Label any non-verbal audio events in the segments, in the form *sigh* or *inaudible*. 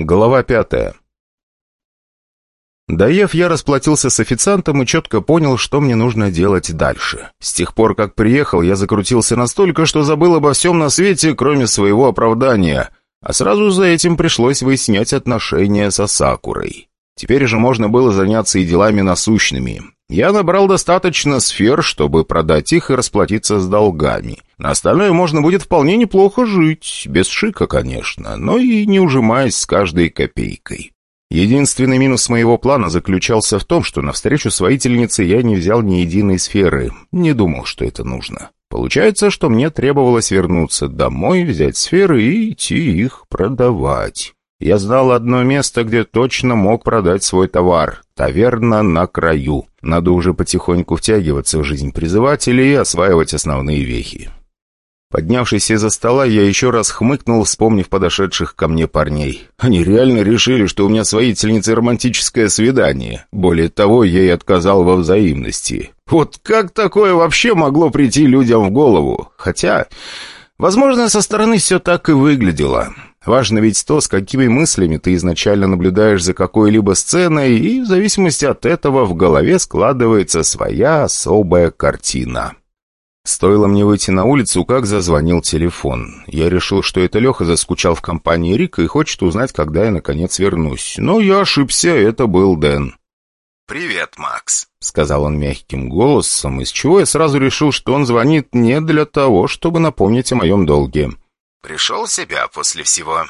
Глава пятая. Доев, я расплатился с официантом и четко понял, что мне нужно делать дальше. С тех пор, как приехал, я закрутился настолько, что забыл обо всем на свете, кроме своего оправдания. А сразу за этим пришлось выяснять отношения со Сакурой. Теперь же можно было заняться и делами насущными. Я набрал достаточно сфер, чтобы продать их и расплатиться с долгами. На остальное можно будет вполне неплохо жить, без шика, конечно, но и не ужимаясь с каждой копейкой. Единственный минус моего плана заключался в том, что на встречу с воительницей я не взял ни единой сферы. Не думал, что это нужно. Получается, что мне требовалось вернуться домой, взять сферы и идти их продавать. Я знал одно место, где точно мог продать свой товар. Таверна на краю. Надо уже потихоньку втягиваться в жизнь призывателей и осваивать основные вехи. Поднявшись из-за стола, я еще раз хмыкнул, вспомнив подошедших ко мне парней. Они реально решили, что у меня с воительницей романтическое свидание. Более того, я ей отказал во взаимности. Вот как такое вообще могло прийти людям в голову? Хотя, возможно, со стороны все так и выглядело. Важно ведь то, с какими мыслями ты изначально наблюдаешь за какой-либо сценой, и в зависимости от этого в голове складывается своя особая картина. Стоило мне выйти на улицу, как зазвонил телефон. Я решил, что это Леха заскучал в компании Рика и хочет узнать, когда я наконец вернусь. Но я ошибся, это был Дэн. «Привет, Макс», — сказал он мягким голосом, из чего я сразу решил, что он звонит не для того, чтобы напомнить о моем долге. Пришел в себя после всего?»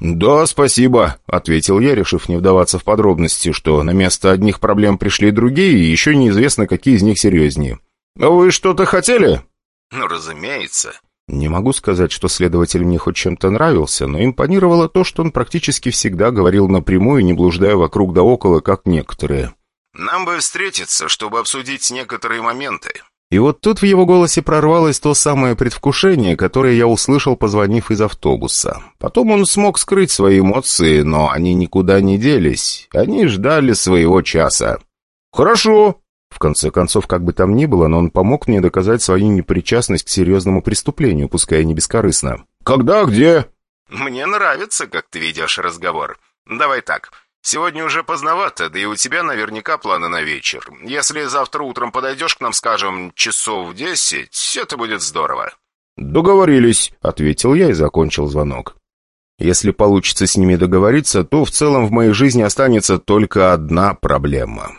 «Да, спасибо», — ответил я, решив не вдаваться в подробности, что на место одних проблем пришли другие, и еще неизвестно, какие из них серьезнее. «А вы что-то хотели?» «Ну, разумеется». Не могу сказать, что следователь мне хоть чем-то нравился, но импонировало то, что он практически всегда говорил напрямую, не блуждая вокруг да около, как некоторые. «Нам бы встретиться, чтобы обсудить некоторые моменты». И вот тут в его голосе прорвалось то самое предвкушение, которое я услышал, позвонив из автобуса. Потом он смог скрыть свои эмоции, но они никуда не делись. Они ждали своего часа. «Хорошо!» В конце концов, как бы там ни было, но он помог мне доказать свою непричастность к серьезному преступлению, пускай и не бескорыстно. «Когда? Где?» «Мне нравится, как ты ведешь разговор. Давай так. «Сегодня уже поздновато, да и у тебя наверняка планы на вечер. Если завтра утром подойдешь к нам, скажем, часов в десять, это будет здорово». «Договорились», — ответил я и закончил звонок. «Если получится с ними договориться, то в целом в моей жизни останется только одна проблема».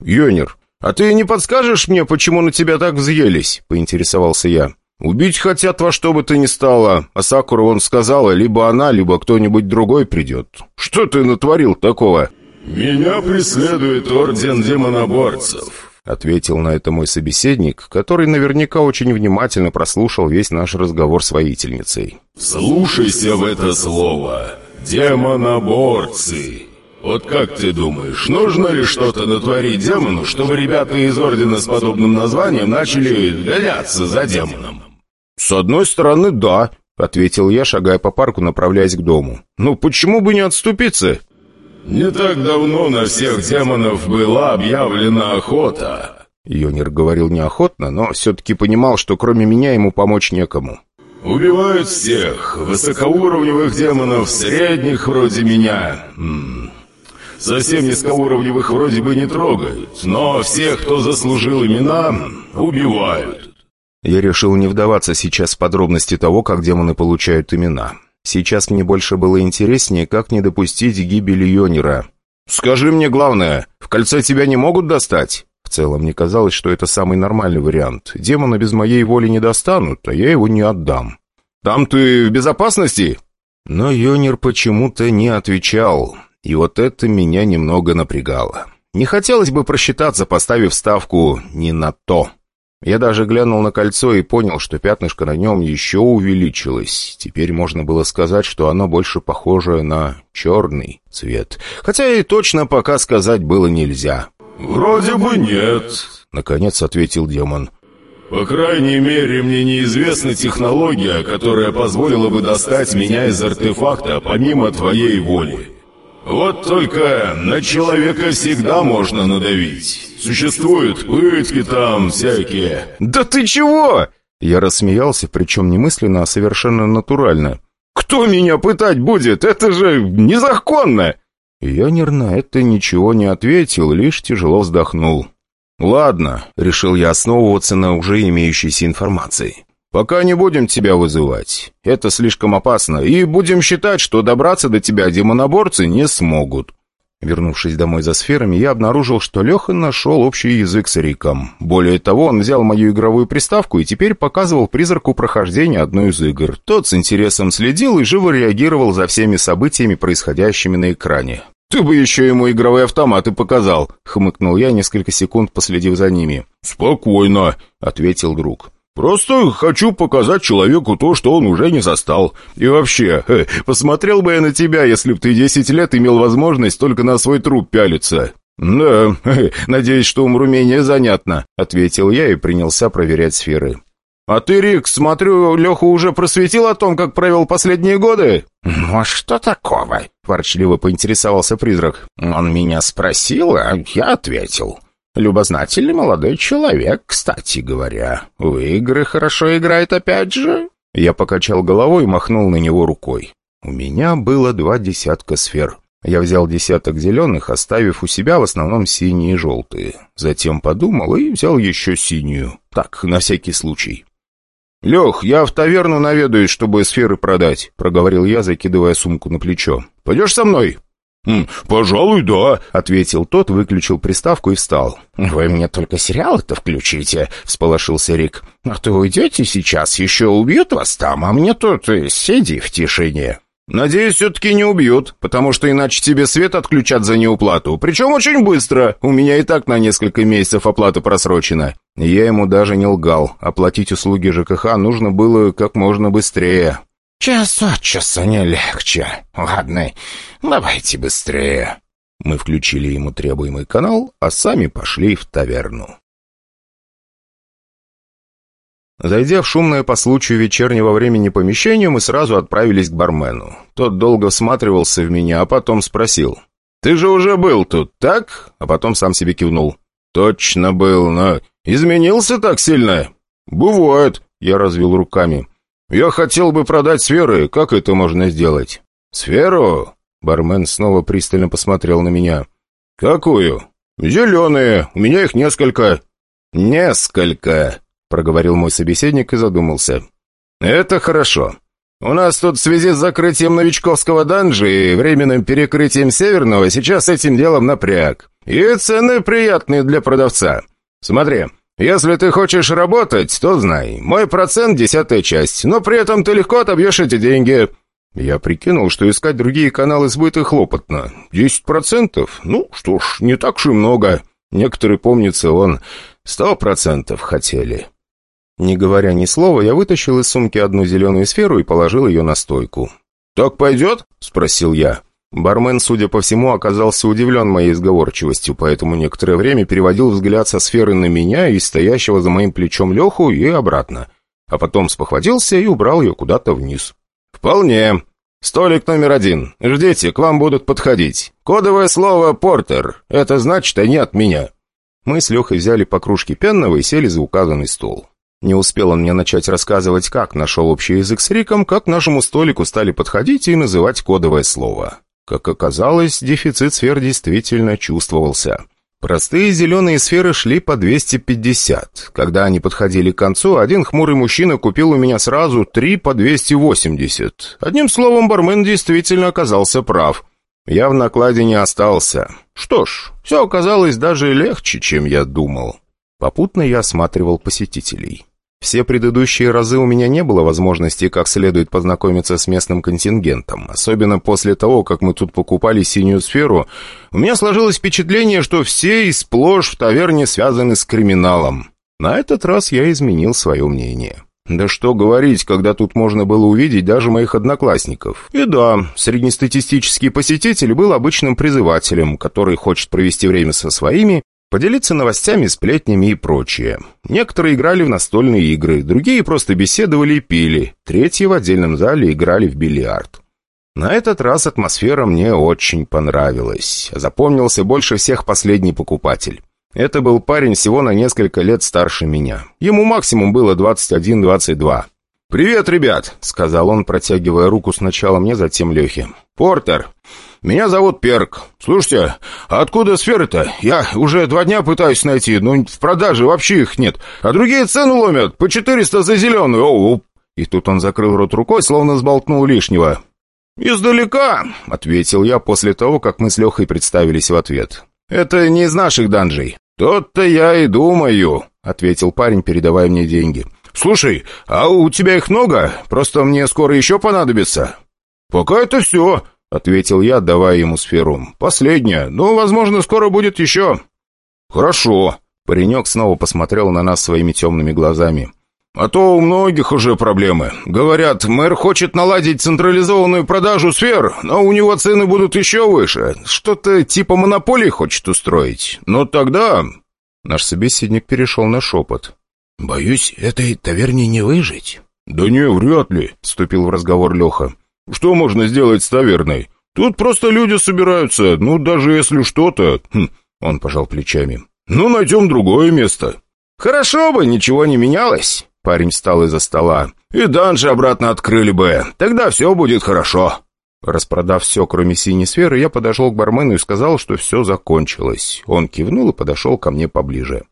«Йонер, а ты не подскажешь мне, почему на тебя так взъелись?» — поинтересовался я. «Убить хотят во что бы то ни стало, а Сакура он сказала, либо она, либо кто-нибудь другой придет. Что ты натворил такого?» «Меня преследует Орден Демоноборцев», — ответил на это мой собеседник, который наверняка очень внимательно прослушал весь наш разговор с воительницей. «Слушайся в это слово. Демоноборцы. Вот как ты думаешь, нужно ли что-то натворить демону, чтобы ребята из Ордена с подобным названием начали гоняться за демоном?» «С одной стороны, да», — ответил я, шагая по парку, направляясь к дому. «Ну почему бы не отступиться?» «Не так давно на всех демонов была объявлена охота». Йонер говорил неохотно, но все-таки понимал, что кроме меня ему помочь некому. «Убивают всех, высокоуровневых демонов, средних вроде меня. М -м. Совсем низкоуровневых вроде бы не трогают, но всех, кто заслужил имена, убивают». Я решил не вдаваться сейчас в подробности того, как демоны получают имена. Сейчас мне больше было интереснее, как не допустить гибели Йонера. «Скажи мне главное, в кольце тебя не могут достать?» В целом, мне казалось, что это самый нормальный вариант. Демона без моей воли не достанут, а я его не отдам. «Там ты в безопасности?» Но Йонер почему-то не отвечал, и вот это меня немного напрягало. Не хотелось бы просчитаться, поставив ставку не на то. Я даже глянул на кольцо и понял, что пятнышко на нем еще увеличилось. Теперь можно было сказать, что оно больше похоже на черный цвет. Хотя и точно пока сказать было нельзя. «Вроде бы нет», — наконец ответил демон. «По крайней мере, мне неизвестна технология, которая позволила бы достать меня из артефакта помимо твоей воли. Вот только на человека всегда можно надавить. Существуют пытки там всякие». «Да ты чего?» Я рассмеялся, причем не мысленно, а совершенно натурально. Кто меня пытать будет? Это же незаконно!» Я нервно это ничего не ответил, лишь тяжело вздохнул. «Ладно», — решил я основываться на уже имеющейся информации. «Пока не будем тебя вызывать. Это слишком опасно, и будем считать, что добраться до тебя демоноборцы не смогут». Вернувшись домой за сферами, я обнаружил, что Леха нашел общий язык с Риком. Более того, он взял мою игровую приставку и теперь показывал призраку прохождения одной из игр. Тот с интересом следил и живо реагировал за всеми событиями, происходящими на экране. «Ты бы еще ему игровые автоматы показал», — хмыкнул я, несколько секунд последив за ними. «Спокойно», — ответил друг. «Просто хочу показать человеку то, что он уже не застал. И вообще, *laughs* посмотрел бы я на тебя, если б ты десять лет имел возможность только на свой труп пялиться». «Да, *laughs* надеюсь, что умру менее занятно», — ответил я и принялся проверять сферы. «А ты, Рик, смотрю, Леху уже просветил о том, как провел последние годы?» «Ну а что такого?» — ворчливо поинтересовался призрак. «Он меня спросил, а я ответил. Любознательный молодой человек, кстати говоря. В игры хорошо играет опять же?» Я покачал головой и махнул на него рукой. У меня было два десятка сфер. Я взял десяток зеленых, оставив у себя в основном синие и желтые. Затем подумал и взял еще синюю. Так, на всякий случай. «Лех, я в таверну наведаюсь, чтобы сферы продать», — проговорил я, закидывая сумку на плечо. «Пойдешь со мной?» «Пожалуй, да», — ответил тот, выключил приставку и встал. «Вы мне только сериалы-то включите», — всполошился Рик. «А то уйдете сейчас, еще убьют вас там, а мне тут э, сиди в тишине». «Надеюсь, все-таки не убьют, потому что иначе тебе свет отключат за неуплату. Причем очень быстро. У меня и так на несколько месяцев оплата просрочена». Я ему даже не лгал. Оплатить услуги ЖКХ нужно было как можно быстрее. «Час от часу не легче. Ладно, давайте быстрее». Мы включили ему требуемый канал, а сами пошли в таверну. Зайдя в шумное по случаю вечернего времени помещение, мы сразу отправились к бармену. Тот долго всматривался в меня, а потом спросил. «Ты же уже был тут, так?» А потом сам себе кивнул. «Точно был, но изменился так сильно?» «Бывает», — я развел руками. «Я хотел бы продать сферы. Как это можно сделать?» «Сферу?» Бармен снова пристально посмотрел на меня. «Какую?» «Зеленые. У меня их несколько». «Несколько», — проговорил мой собеседник и задумался. «Это хорошо. У нас тут в связи с закрытием новичковского данжа и временным перекрытием северного сейчас этим делом напряг. И цены приятные для продавца. Смотри, если ты хочешь работать, то знай, мой процент — десятая часть, но при этом ты легко отобьешь эти деньги». Я прикинул, что искать другие каналы сбыта хлопотно. Десять процентов? Ну, что ж, не так уж и много. Некоторые, помнится, он сто процентов хотели. Не говоря ни слова, я вытащил из сумки одну зеленую сферу и положил ее на стойку. «Так пойдет?» — спросил я. Бармен, судя по всему, оказался удивлен моей изговорчивостью, поэтому некоторое время переводил взгляд со сферы на меня и стоящего за моим плечом Леху и обратно. А потом спохватился и убрал ее куда-то вниз. «Вполне. Столик номер один. Ждите, к вам будут подходить. Кодовое слово «Портер». Это значит, они от меня». Мы с Лехой взяли по кружке пенного и сели за указанный стол. Не успел он мне начать рассказывать, как нашел общий язык с Риком, как нашему столику стали подходить и называть кодовое слово. Как оказалось, дефицит сфер действительно чувствовался. Простые зеленые сферы шли по 250. Когда они подходили к концу, один хмурый мужчина купил у меня сразу три по 280. Одним словом, бармен действительно оказался прав. Я в накладе не остался. Что ж, все оказалось даже легче, чем я думал. Попутно я осматривал посетителей. Все предыдущие разы у меня не было возможности как следует познакомиться с местным контингентом. Особенно после того, как мы тут покупали синюю сферу, у меня сложилось впечатление, что все и сплошь в таверне связаны с криминалом. На этот раз я изменил свое мнение. Да что говорить, когда тут можно было увидеть даже моих одноклассников. И да, среднестатистический посетитель был обычным призывателем, который хочет провести время со своими Поделиться новостями, сплетнями и прочее. Некоторые играли в настольные игры, другие просто беседовали и пили, третьи в отдельном зале играли в бильярд. На этот раз атмосфера мне очень понравилась. Запомнился больше всех последний покупатель. Это был парень всего на несколько лет старше меня. Ему максимум было 21-22. «Привет, ребят!» — сказал он, протягивая руку сначала мне, затем Лехе. «Портер, меня зовут Перк. Слушайте, а откуда сферы-то? Я уже два дня пытаюсь найти, но в продаже вообще их нет. А другие цену ломят, по 400 за зеленую. Оу!» И тут он закрыл рот рукой, словно сболтнул лишнего. «Издалека!» — ответил я после того, как мы с Лехой представились в ответ. «Это не из наших данжей». «Тот-то я и думаю», — ответил парень, передавая мне деньги. «Слушай, а у тебя их много? Просто мне скоро еще понадобится». «Пока это все», — ответил я, давая ему сферу. «Последняя, но, возможно, скоро будет еще». «Хорошо». Паренек снова посмотрел на нас своими темными глазами. «А то у многих уже проблемы. Говорят, мэр хочет наладить централизованную продажу сфер, но у него цены будут еще выше. Что-то типа монополии хочет устроить. Но тогда...» Наш собеседник перешел на шепот. «Боюсь, этой таверне не выжить». «Да не, вряд ли», — вступил в разговор Леха. «Что можно сделать с таверной? Тут просто люди собираются, ну, даже если что-то...» хм, Он пожал плечами. «Ну, найдем другое место». «Хорошо бы, ничего не менялось», — парень встал из-за стола. «И данжи обратно открыли бы. Тогда все будет хорошо». Распродав все, кроме синей сферы, я подошел к бармену и сказал, что все закончилось. Он кивнул и подошел ко мне поближе.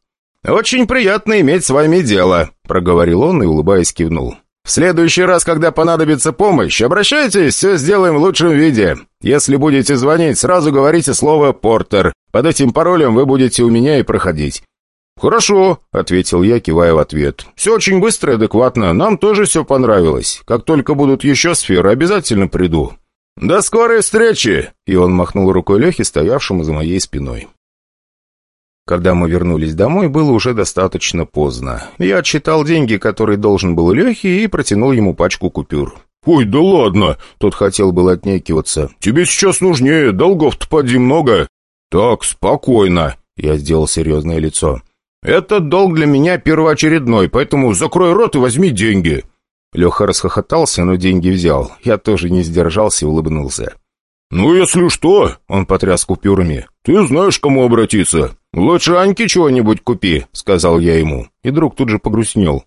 «Очень приятно иметь с вами дело», — проговорил он и, улыбаясь, кивнул. «В следующий раз, когда понадобится помощь, обращайтесь, все сделаем в лучшем виде. Если будете звонить, сразу говорите слово «Портер». Под этим паролем вы будете у меня и проходить». «Хорошо», — ответил я, кивая в ответ. «Все очень быстро и адекватно. Нам тоже все понравилось. Как только будут еще сферы, обязательно приду». «До скорой встречи!» И он махнул рукой Лехе, стоявшему за моей спиной. Когда мы вернулись домой, было уже достаточно поздно. Я отчитал деньги, которые должен был Лехе, и протянул ему пачку купюр. «Ой, да ладно!» — тот хотел был отнекиваться. «Тебе сейчас нужнее, долгов-то поди много». «Так, спокойно!» — я сделал серьезное лицо. «Этот долг для меня первоочередной, поэтому закрой рот и возьми деньги». Леха расхохотался, но деньги взял. Я тоже не сдержался и улыбнулся. «Ну, если что...» — он потряс купюрами. «Ты знаешь, кому обратиться. Лучше Аньке чего-нибудь купи», — сказал я ему. И друг тут же погрустнел.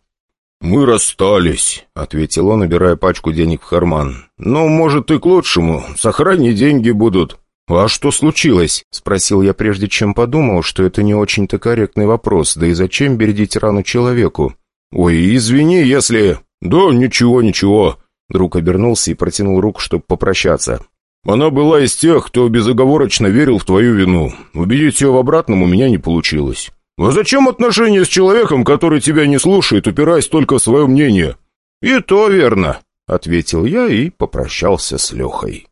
«Мы расстались», — ответил он, убирая пачку денег в карман. «Ну, может, и к лучшему. Сохрани, деньги будут». «А что случилось?» — спросил я, прежде чем подумал, что это не очень-то корректный вопрос, да и зачем бередить рану человеку. «Ой, извини, если...» «Да, ничего, ничего». Друг обернулся и протянул руку, чтобы попрощаться. Она была из тех, кто безоговорочно верил в твою вину. Убедить ее в обратном у меня не получилось. А зачем отношения с человеком, который тебя не слушает, упираясь только в свое мнение? И то верно, — ответил я и попрощался с Лехой.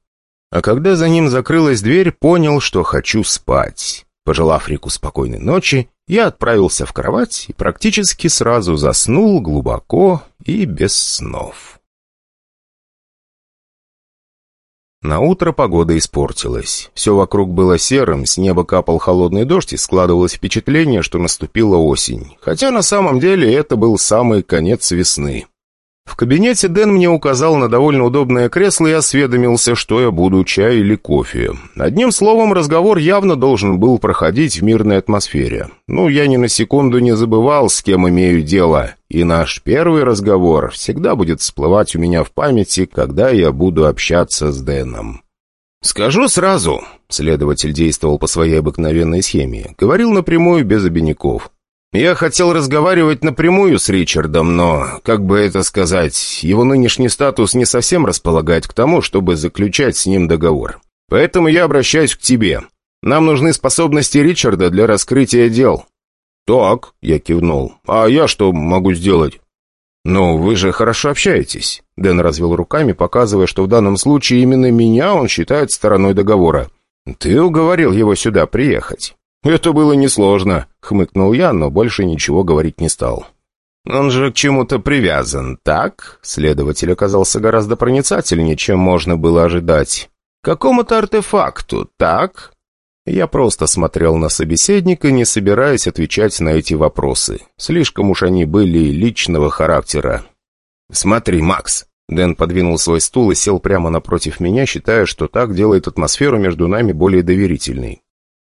А когда за ним закрылась дверь, понял, что хочу спать. Пожелав Рику спокойной ночи, я отправился в кровать и практически сразу заснул глубоко и без снов. На утро погода испортилась. Все вокруг было серым, с неба капал холодный дождь и складывалось впечатление, что наступила осень. Хотя на самом деле это был самый конец весны. В кабинете Дэн мне указал на довольно удобное кресло и осведомился, что я буду, чай или кофе. Одним словом, разговор явно должен был проходить в мирной атмосфере. Ну, я ни на секунду не забывал, с кем имею дело. И наш первый разговор всегда будет всплывать у меня в памяти, когда я буду общаться с Дэном. «Скажу сразу», — следователь действовал по своей обыкновенной схеме, говорил напрямую без обиняков. Я хотел разговаривать напрямую с Ричардом, но, как бы это сказать, его нынешний статус не совсем располагает к тому, чтобы заключать с ним договор. Поэтому я обращаюсь к тебе. Нам нужны способности Ричарда для раскрытия дел». «Так», — я кивнул. «А я что могу сделать?» «Ну, вы же хорошо общаетесь», — Дэн развел руками, показывая, что в данном случае именно меня он считает стороной договора. «Ты уговорил его сюда приехать». «Это было несложно», — хмыкнул я, но больше ничего говорить не стал. «Он же к чему-то привязан, так?» Следователь оказался гораздо проницательнее, чем можно было ожидать. «К какому-то артефакту, так?» Я просто смотрел на собеседника, не собираясь отвечать на эти вопросы. Слишком уж они были личного характера. «Смотри, Макс!» Дэн подвинул свой стул и сел прямо напротив меня, считая, что так делает атмосферу между нами более доверительной.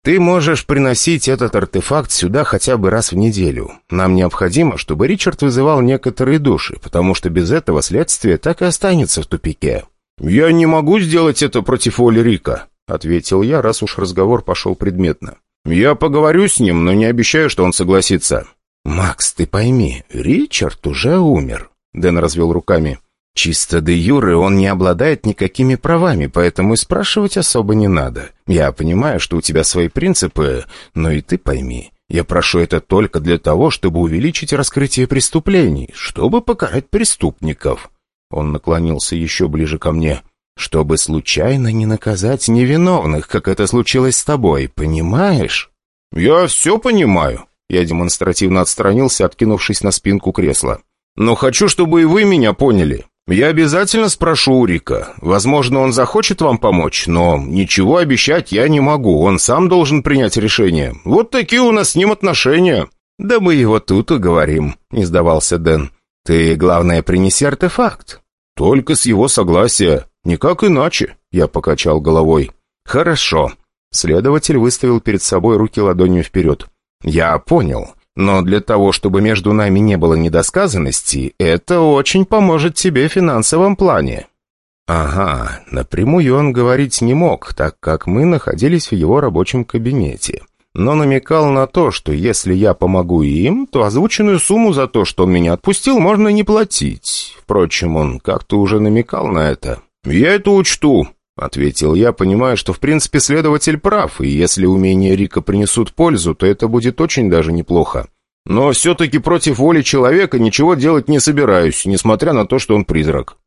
Ты можешь приносить этот артефакт сюда хотя бы раз в неделю. Нам необходимо, чтобы Ричард вызывал некоторые души, потому что без этого следствие так и останется в тупике». «Я не могу сделать это против воли Рика», — ответил я, раз уж разговор пошел предметно. «Я поговорю с ним, но не обещаю, что он согласится». «Макс, ты пойми, Ричард уже умер», — Дэн развел руками. «Чисто де юры он не обладает никакими правами, поэтому и спрашивать особо не надо. Я понимаю, что у тебя свои принципы, но и ты пойми, я прошу это только для того, чтобы увеличить раскрытие преступлений, чтобы покарать преступников». Он наклонился еще ближе ко мне. «Чтобы случайно не наказать невиновных, как это случилось с тобой, понимаешь?» «Я все понимаю». Я демонстративно отстранился, откинувшись на спинку кресла. «Но хочу, чтобы и вы меня поняли. Я обязательно спрошу у Рика. Возможно, он захочет вам помочь, но ничего обещать я не могу. Он сам должен принять решение. Вот такие у нас с ним отношения». «Да мы его тут уговорим», — не сдавался Дэн. «Ты, главное, принеси артефакт». «Только с его согласия. Никак иначе», — я покачал головой. «Хорошо». Следователь выставил перед собой руки ладонью вперед. «Я понял. Но для того, чтобы между нами не было недосказанности, это очень поможет тебе в финансовом плане». «Ага, напрямую он говорить не мог, так как мы находились в его рабочем кабинете. Но намекал на то, что если я помогу им, то озвученную сумму за то, что он меня отпустил, можно не платить. Впрочем, он как-то уже намекал на это. «Я это учту», — ответил я, понимая, что в принципе следователь прав, и если умения Рика принесут пользу, то это будет очень даже неплохо. Но все-таки против воли человека ничего делать не собираюсь, несмотря на то, что он призрак».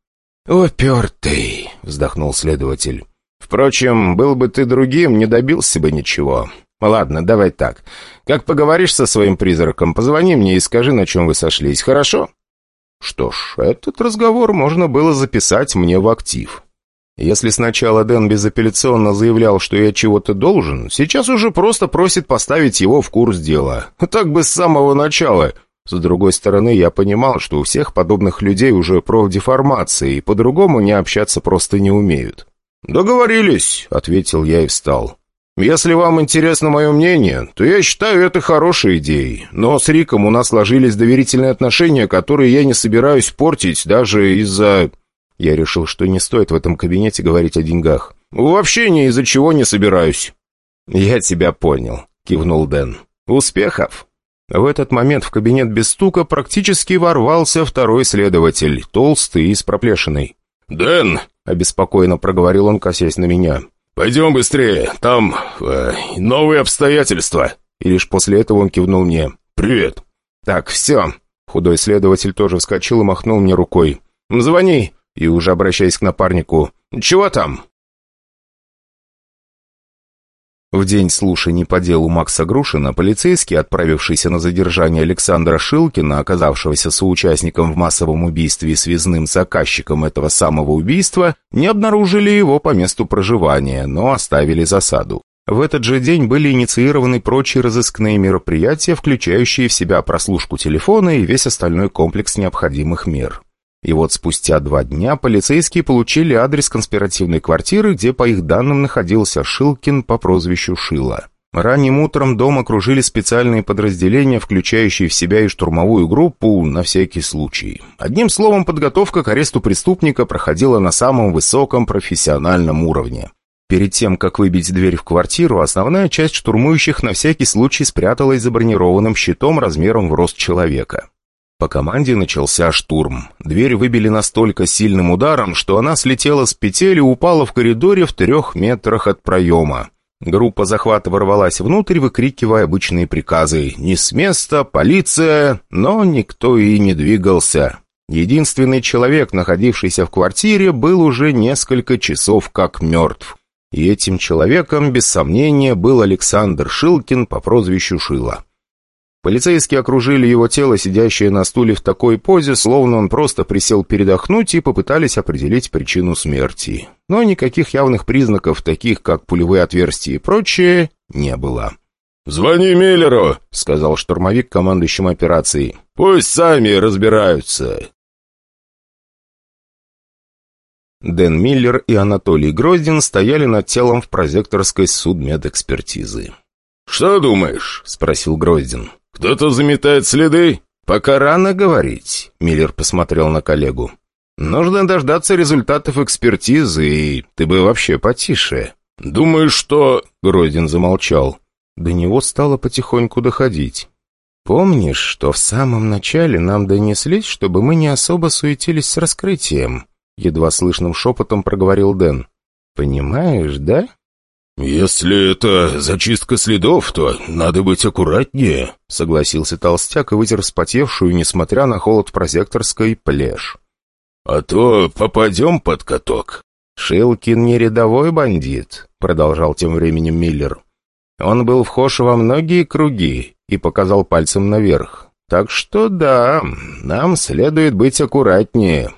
«Упертый», — вздохнул следователь. «Впрочем, был бы ты другим, не добился бы ничего. Ладно, давай так. Как поговоришь со своим призраком, позвони мне и скажи, на чем вы сошлись, хорошо?» Что ж, этот разговор можно было записать мне в актив. Если сначала Дэн безапелляционно заявлял, что я чего-то должен, сейчас уже просто просит поставить его в курс дела. Так бы с самого начала. С другой стороны, я понимал, что у всех подобных людей уже профдеформация, и по-другому не общаться просто не умеют. «Договорились», — ответил я и встал. «Если вам интересно мое мнение, то я считаю это хорошей идеей. Но с Риком у нас сложились доверительные отношения, которые я не собираюсь портить даже из-за...» Я решил, что не стоит в этом кабинете говорить о деньгах. «Вообще ни из-за чего не собираюсь». «Я тебя понял», — кивнул Дэн. «Успехов!» В этот момент в кабинет без стука практически ворвался второй следователь, толстый и с проплешиной. «Дэн!» — обеспокоенно проговорил он, косясь на меня. «Пойдем быстрее, там э, новые обстоятельства». И лишь после этого он кивнул мне. «Привет». «Так, все». Худой следователь тоже вскочил и махнул мне рукой. «Звони, и уже обращаясь к напарнику, «Чего там?» В день слушаний по делу Макса Грушина полицейский, отправившийся на задержание Александра Шилкина, оказавшегося соучастником в массовом убийстве и связным заказчиком этого самого убийства, не обнаружили его по месту проживания, но оставили засаду. В этот же день были инициированы прочие разыскные мероприятия, включающие в себя прослушку телефона и весь остальной комплекс необходимых мер. И вот спустя два дня полицейские получили адрес конспиративной квартиры, где, по их данным, находился Шилкин по прозвищу Шила. Ранним утром дом окружили специальные подразделения, включающие в себя и штурмовую группу на всякий случай. Одним словом, подготовка к аресту преступника проходила на самом высоком профессиональном уровне. Перед тем, как выбить дверь в квартиру, основная часть штурмующих на всякий случай спряталась за бронированным щитом размером в рост человека. По команде начался штурм. Дверь выбили настолько сильным ударом, что она слетела с петель и упала в коридоре в трех метрах от проема. Группа захвата ворвалась внутрь, выкрикивая обычные приказы «Не с места! Полиция!» Но никто и не двигался. Единственный человек, находившийся в квартире, был уже несколько часов как мертв. И этим человеком, без сомнения, был Александр Шилкин по прозвищу Шила. Полицейские окружили его тело, сидящее на стуле в такой позе, словно он просто присел передохнуть и попытались определить причину смерти. Но никаких явных признаков, таких как пулевые отверстия и прочее, не было. «Звони Миллеру», — сказал штурмовик командующим операцией. «Пусть сами разбираются». Дэн Миллер и Анатолий Гроздин стояли над телом в прозекторской судмедэкспертизы. «Что думаешь?» — спросил Гроздин. «Кто-то заметает следы?» «Пока рано говорить», — Миллер посмотрел на коллегу. «Нужно дождаться результатов экспертизы, и ты бы вообще потише». «Думаешь, что...» — Гроздин замолчал. До него стало потихоньку доходить. «Помнишь, что в самом начале нам донеслись, чтобы мы не особо суетились с раскрытием?» Едва слышным шепотом проговорил Дэн. «Понимаешь, да?» «Если это зачистка следов, то надо быть аккуратнее», — согласился толстяк и вытер вспотевшую, несмотря на холод прозекторской, плешь. «А то попадем под каток». «Шилкин не рядовой бандит», — продолжал тем временем Миллер. «Он был вхож во многие круги и показал пальцем наверх. Так что да, нам следует быть аккуратнее».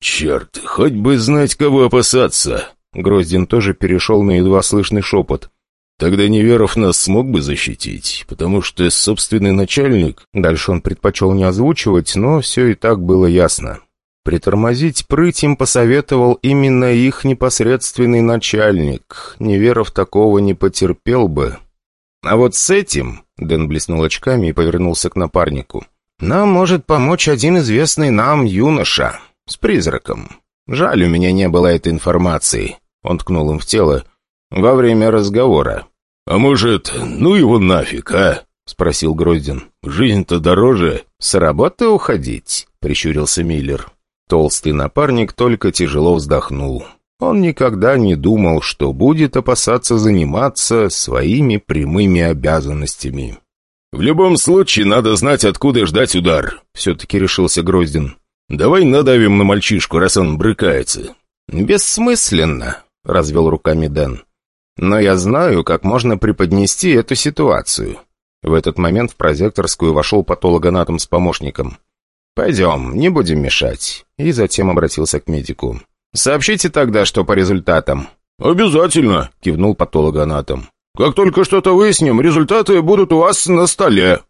«Черт, хоть бы знать, кого опасаться!» Гроздин тоже перешел на едва слышный шепот. «Тогда Неверов нас смог бы защитить, потому что собственный начальник...» Дальше он предпочел не озвучивать, но все и так было ясно. Притормозить прыть им посоветовал именно их непосредственный начальник. Неверов такого не потерпел бы. А вот с этим, Дэн блеснул очками и повернулся к напарнику, нам может помочь один известный нам юноша с призраком. Жаль, у меня не было этой информации. Он ткнул им в тело. «Во время разговора». «А может, ну его нафиг, а?» — спросил Гроздин. «Жизнь-то дороже». «С работы уходить?» — прищурился Миллер. Толстый напарник только тяжело вздохнул. Он никогда не думал, что будет опасаться заниматься своими прямыми обязанностями. «В любом случае, надо знать, откуда ждать удар», — все-таки решился Гроздин. «Давай надавим на мальчишку, раз он брыкается». «Бессмысленно», — развел руками Дэн. «Но я знаю, как можно преподнести эту ситуацию». В этот момент в прозекторскую вошел патологоанатом с помощником. «Пойдем, не будем мешать». И затем обратился к медику. «Сообщите тогда, что по результатам». «Обязательно», — кивнул патологоанатом. «Как только что-то выясним, результаты будут у вас на столе».